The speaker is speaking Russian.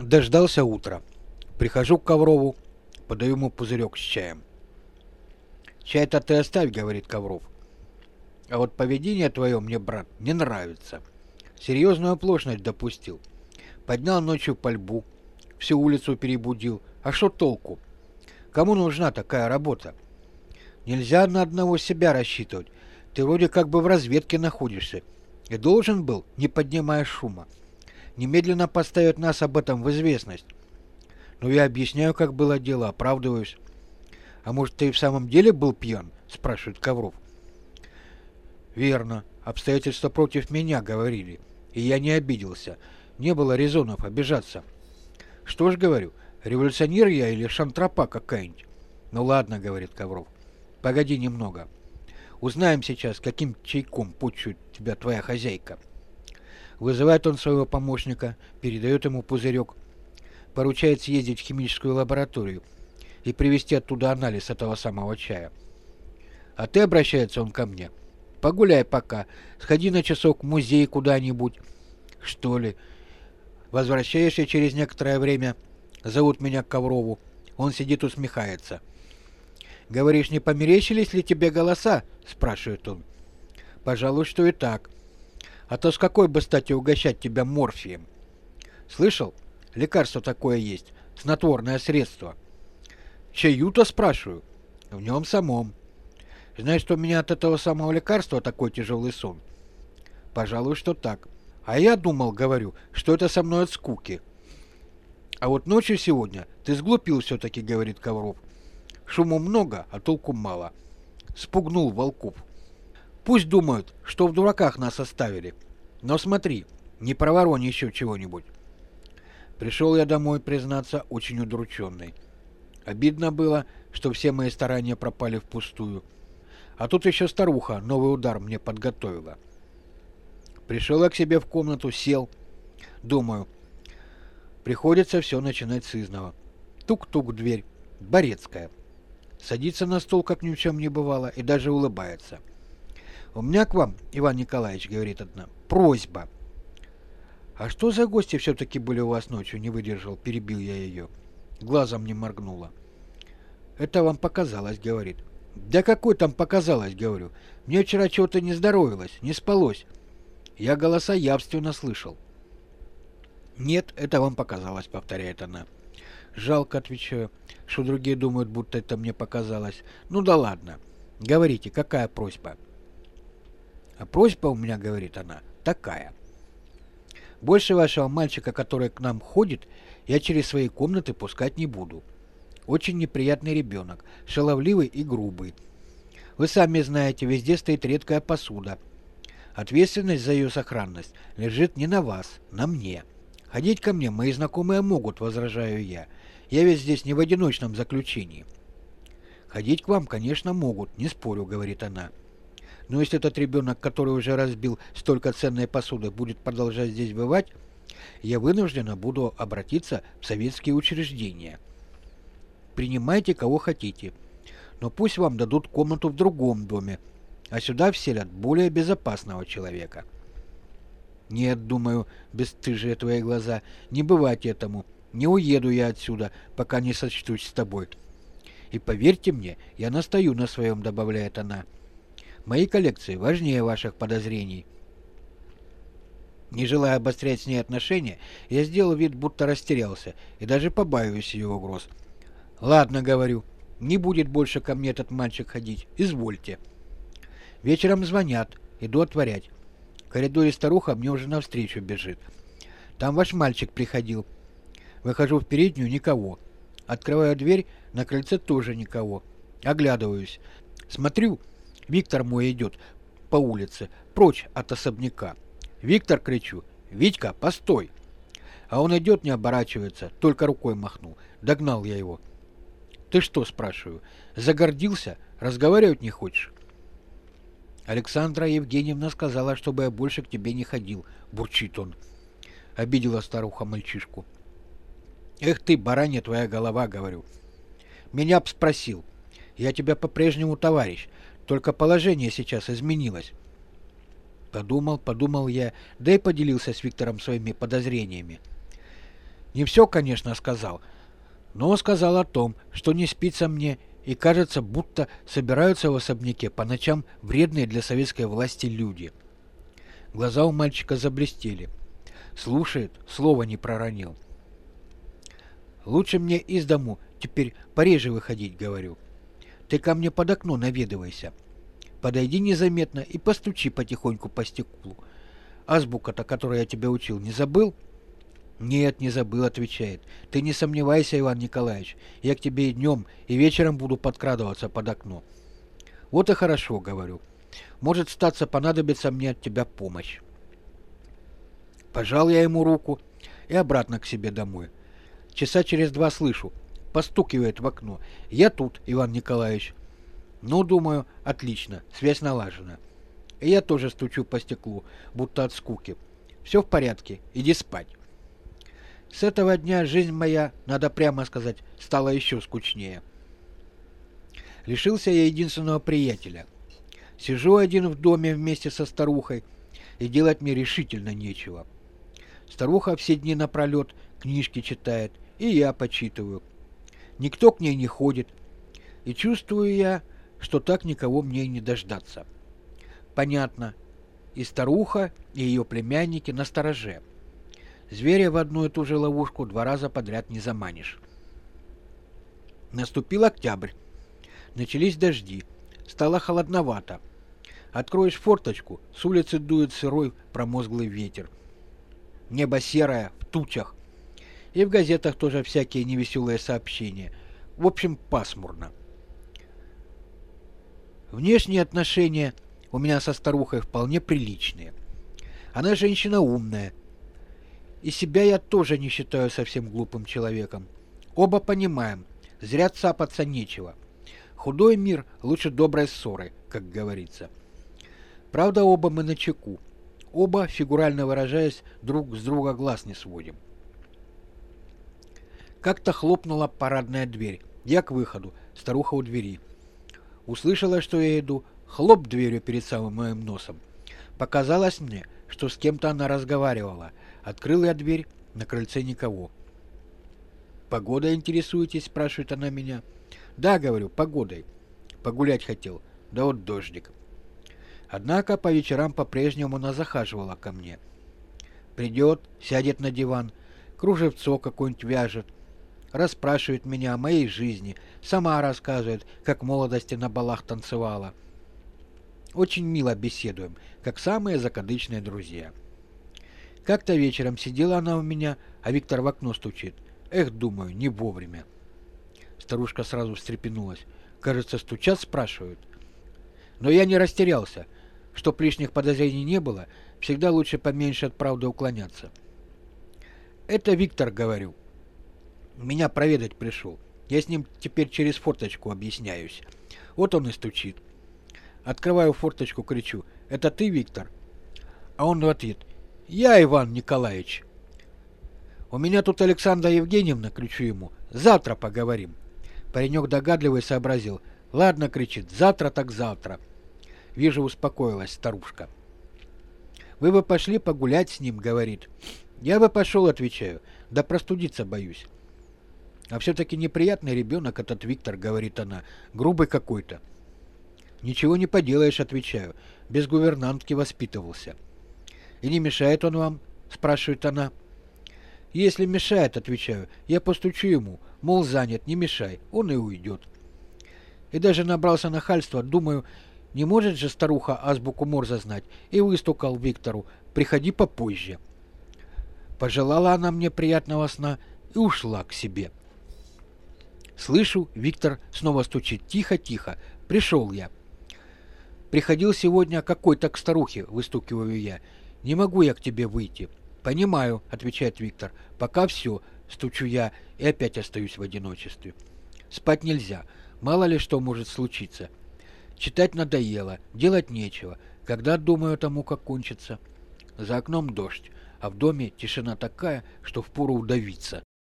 Дождался утра. Прихожу к Коврову, подаю ему пузырек с чаем. «Чай-то ты оставь», — говорит Ковров. «А вот поведение твое мне, брат, не нравится. Серьезную оплошность допустил. Поднял ночью пальбу, всю улицу перебудил. А что толку? Кому нужна такая работа? Нельзя на одного себя рассчитывать. Ты вроде как бы в разведке находишься. И должен был, не поднимая шума, немедленно поставить нас об этом в известность. Но я объясняю, как было дело, оправдываюсь. «А может, ты в самом деле был пьян?» – спрашивает Ковров. «Верно. Обстоятельства против меня говорили. И я не обиделся. Не было резонов обижаться. Что ж, говорю, революционер я или шантропа какая-нибудь?» «Ну ладно», — говорит Ковров. «Погоди немного. Узнаем сейчас, каким чайком почует тебя твоя хозяйка». Вызывает он своего помощника, передает ему пузырек, поручает съездить в химическую лабораторию и привезти оттуда анализ этого самого чая. А ты, обращается он ко мне, погуляй пока, сходи на часок в музей куда-нибудь, что ли. Возвращаешься через некоторое время, зовут меня к Коврову, он сидит усмехается. «Говоришь, не померещились ли тебе голоса?» – спрашивает он. «Пожалуй, что и так. А то с какой бы стати угощать тебя морфием?» «Слышал? Лекарство такое есть, снотворное средство». «Чаю-то спрашиваю?» «В нем самом». «Знаешь, что у меня от этого самого лекарства такой тяжелый сон?» «Пожалуй, что так. А я думал, говорю, что это со мной от скуки». «А вот ночью сегодня ты сглупил все-таки», — говорит Ковров. Шуму много, а толку мало. Спугнул волков. Пусть думают, что в дураках нас оставили. Но смотри, не проворонь еще чего-нибудь. Пришел я домой, признаться, очень удрученный. Обидно было, что все мои старания пропали впустую. А тут еще старуха новый удар мне подготовила. Пришел я к себе в комнату, сел. Думаю, приходится все начинать с изного. Тук-тук дверь. Борецкая садится на стол, как ни в чем не бывало, и даже улыбается. «У меня к вам, Иван Николаевич, — говорит одна, — просьба». «А что за гости все-таки были у вас ночью?» — не выдержал, перебил я ее. Глазом не моргнула. «Это вам показалось, — говорит. «Да какой там показалось, — говорю. Мне вчера чего-то не здоровилось, не спалось. Я голоса явственно слышал». «Нет, это вам показалось», — повторяет она. «Жалко», — отвечаю что другие думают, будто это мне показалось. Ну да ладно. Говорите, какая просьба? А просьба у меня, говорит она, такая. Больше вашего мальчика, который к нам ходит, я через свои комнаты пускать не буду. Очень неприятный ребенок, шаловливый и грубый. Вы сами знаете, везде стоит редкая посуда. Ответственность за ее сохранность лежит не на вас, на мне. Ходить ко мне мои знакомые могут, возражаю я. Я ведь здесь не в одиночном заключении. Ходить к вам, конечно, могут, не спорю, говорит она. Но если этот ребенок, который уже разбил столько ценной посуды, будет продолжать здесь бывать, я вынуждена буду обратиться в советские учреждения. Принимайте кого хотите, но пусть вам дадут комнату в другом доме, а сюда вселят более безопасного человека. Нет, думаю, бесстыжие твои глаза, не бывать этому. Не уеду я отсюда, пока не сочтусь с тобой. И поверьте мне, я настаю на своем, добавляет она. Мои коллекции важнее ваших подозрений. Не желая обострять с ней отношения, я сделал вид, будто растерялся, и даже побаиваюсь ее угроз. «Ладно, — говорю, — не будет больше ко мне этот мальчик ходить. Извольте». Вечером звонят, иду отворять. В коридоре старуха мне уже навстречу бежит. «Там ваш мальчик приходил. Выхожу в переднюю – никого. Открываю дверь, на крыльце тоже никого. Оглядываюсь. Смотрю, Виктор мой идет по улице, прочь от особняка. «Виктор!» – кричу. «Витька, постой!» А он идет, не оборачивается, только рукой махнул. Догнал я его. «Ты что?» – спрашиваю. «Загордился? Разговаривать не хочешь?» Александра Евгеньевна сказала, чтобы я больше к тебе не ходил, бурчит он. Обидела старуха мальчишку. Эх ты, баранья твоя голова, говорю. Меня б спросил. Я тебя по-прежнему товарищ, только положение сейчас изменилось. Подумал, подумал я, да и поделился с Виктором своими подозрениями. Не все, конечно, сказал, но сказал о том, что не спится мне и кажется, будто собираются в особняке по ночам вредные для советской власти люди. Глаза у мальчика заблестели. Слушает, слова не проронил. Лучше мне из дому теперь пореже выходить, говорю. Ты ко мне под окно наведывайся. Подойди незаметно и постучи потихоньку по стеклу. Азбука-то, которую я тебя учил, не забыл? Нет, не забыл, отвечает. Ты не сомневайся, Иван Николаевич. Я к тебе и днем, и вечером буду подкрадываться под окно. Вот и хорошо, говорю. Может, статься понадобится мне от тебя помощь. Пожал я ему руку и обратно к себе домой. Часа через два слышу, постукивает в окно. Я тут, Иван Николаевич. Ну, думаю, отлично, связь налажена. И я тоже стучу по стеклу, будто от скуки. Все в порядке, иди спать. С этого дня жизнь моя, надо прямо сказать, стала еще скучнее. Лишился я единственного приятеля. Сижу один в доме вместе со старухой, и делать мне решительно нечего. Старуха все дни напролет книжки читает, и я почитываю. Никто к ней не ходит, и чувствую я, что так никого мне и не дождаться. Понятно, и старуха, и ее племянники на стороже. Зверя в одну и ту же ловушку два раза подряд не заманишь. Наступил октябрь. Начались дожди. Стало холодновато. Откроешь форточку, с улицы дует сырой промозглый ветер. Небо серое, в тучах. И в газетах тоже всякие невеселые сообщения. В общем, пасмурно. Внешние отношения у меня со старухой вполне приличные. Она женщина умная. И себя я тоже не считаю совсем глупым человеком. Оба понимаем, зря цапаться нечего. Худой мир лучше доброй ссоры, как говорится. Правда, оба мы на чеку. Оба, фигурально выражаясь, друг с друга глаз не сводим. Как-то хлопнула парадная дверь. Я к выходу, старуха у двери. Услышала, что я иду, хлоп дверью перед самым моим носом. Показалось мне, что с кем-то она разговаривала. Открыл я дверь, на крыльце никого. «Погода интересуетесь?» – спрашивает она меня. «Да, — говорю, — погодой. Погулять хотел. Да вот дождик». Однако по вечерам по-прежнему она захаживала ко мне. Придет, сядет на диван, кружевцо какое-нибудь вяжет, расспрашивает меня о моей жизни, сама рассказывает, как в молодости на балах танцевала. Очень мило беседуем, как самые закадычные друзья. Как-то вечером сидела она у меня, а Виктор в окно стучит. Эх, думаю, не вовремя. Старушка сразу встрепенулась. Кажется, стучат, спрашивают. Но я не растерялся. Чтоб лишних подозрений не было, всегда лучше поменьше от правды уклоняться. Это Виктор, говорю. Меня проведать пришел. Я с ним теперь через форточку объясняюсь. Вот он и стучит. Открываю форточку, кричу. «Это ты, Виктор?» А он в ответ. «Я, Иван Николаевич». «У меня тут Александра Евгеньевна», — кричу ему. «Завтра поговорим». Паренек догадливый сообразил. «Ладно», — кричит, — «завтра так завтра». Вижу, успокоилась старушка. «Вы бы пошли погулять с ним», — говорит. «Я бы пошел», — отвечаю. «Да простудиться боюсь». «А все-таки неприятный ребенок этот Виктор», — говорит она. «Грубый какой-то». «Ничего не поделаешь», — отвечаю. «Без гувернантки воспитывался». «И не мешает он вам?» — спрашивает она. «Если мешает», — отвечаю, — «я постучу ему, мол, занят, не мешай, он и уйдет». И даже набрался нахальства, думаю, не может же старуха азбуку Морзе знать, и выстукал Виктору, приходи попозже. Пожелала она мне приятного сна и ушла к себе. Слышу, Виктор снова стучит, тихо-тихо, пришел я. Приходил сегодня какой-то к старухе, выстукиваю я. Не могу я к тебе выйти. Понимаю, отвечает Виктор. Пока все, стучу я и опять остаюсь в одиночестве. Спать нельзя. Мало ли что может случиться. Читать надоело, делать нечего. Когда думаю тому, как кончится. За окном дождь, а в доме тишина такая, что впору удавиться.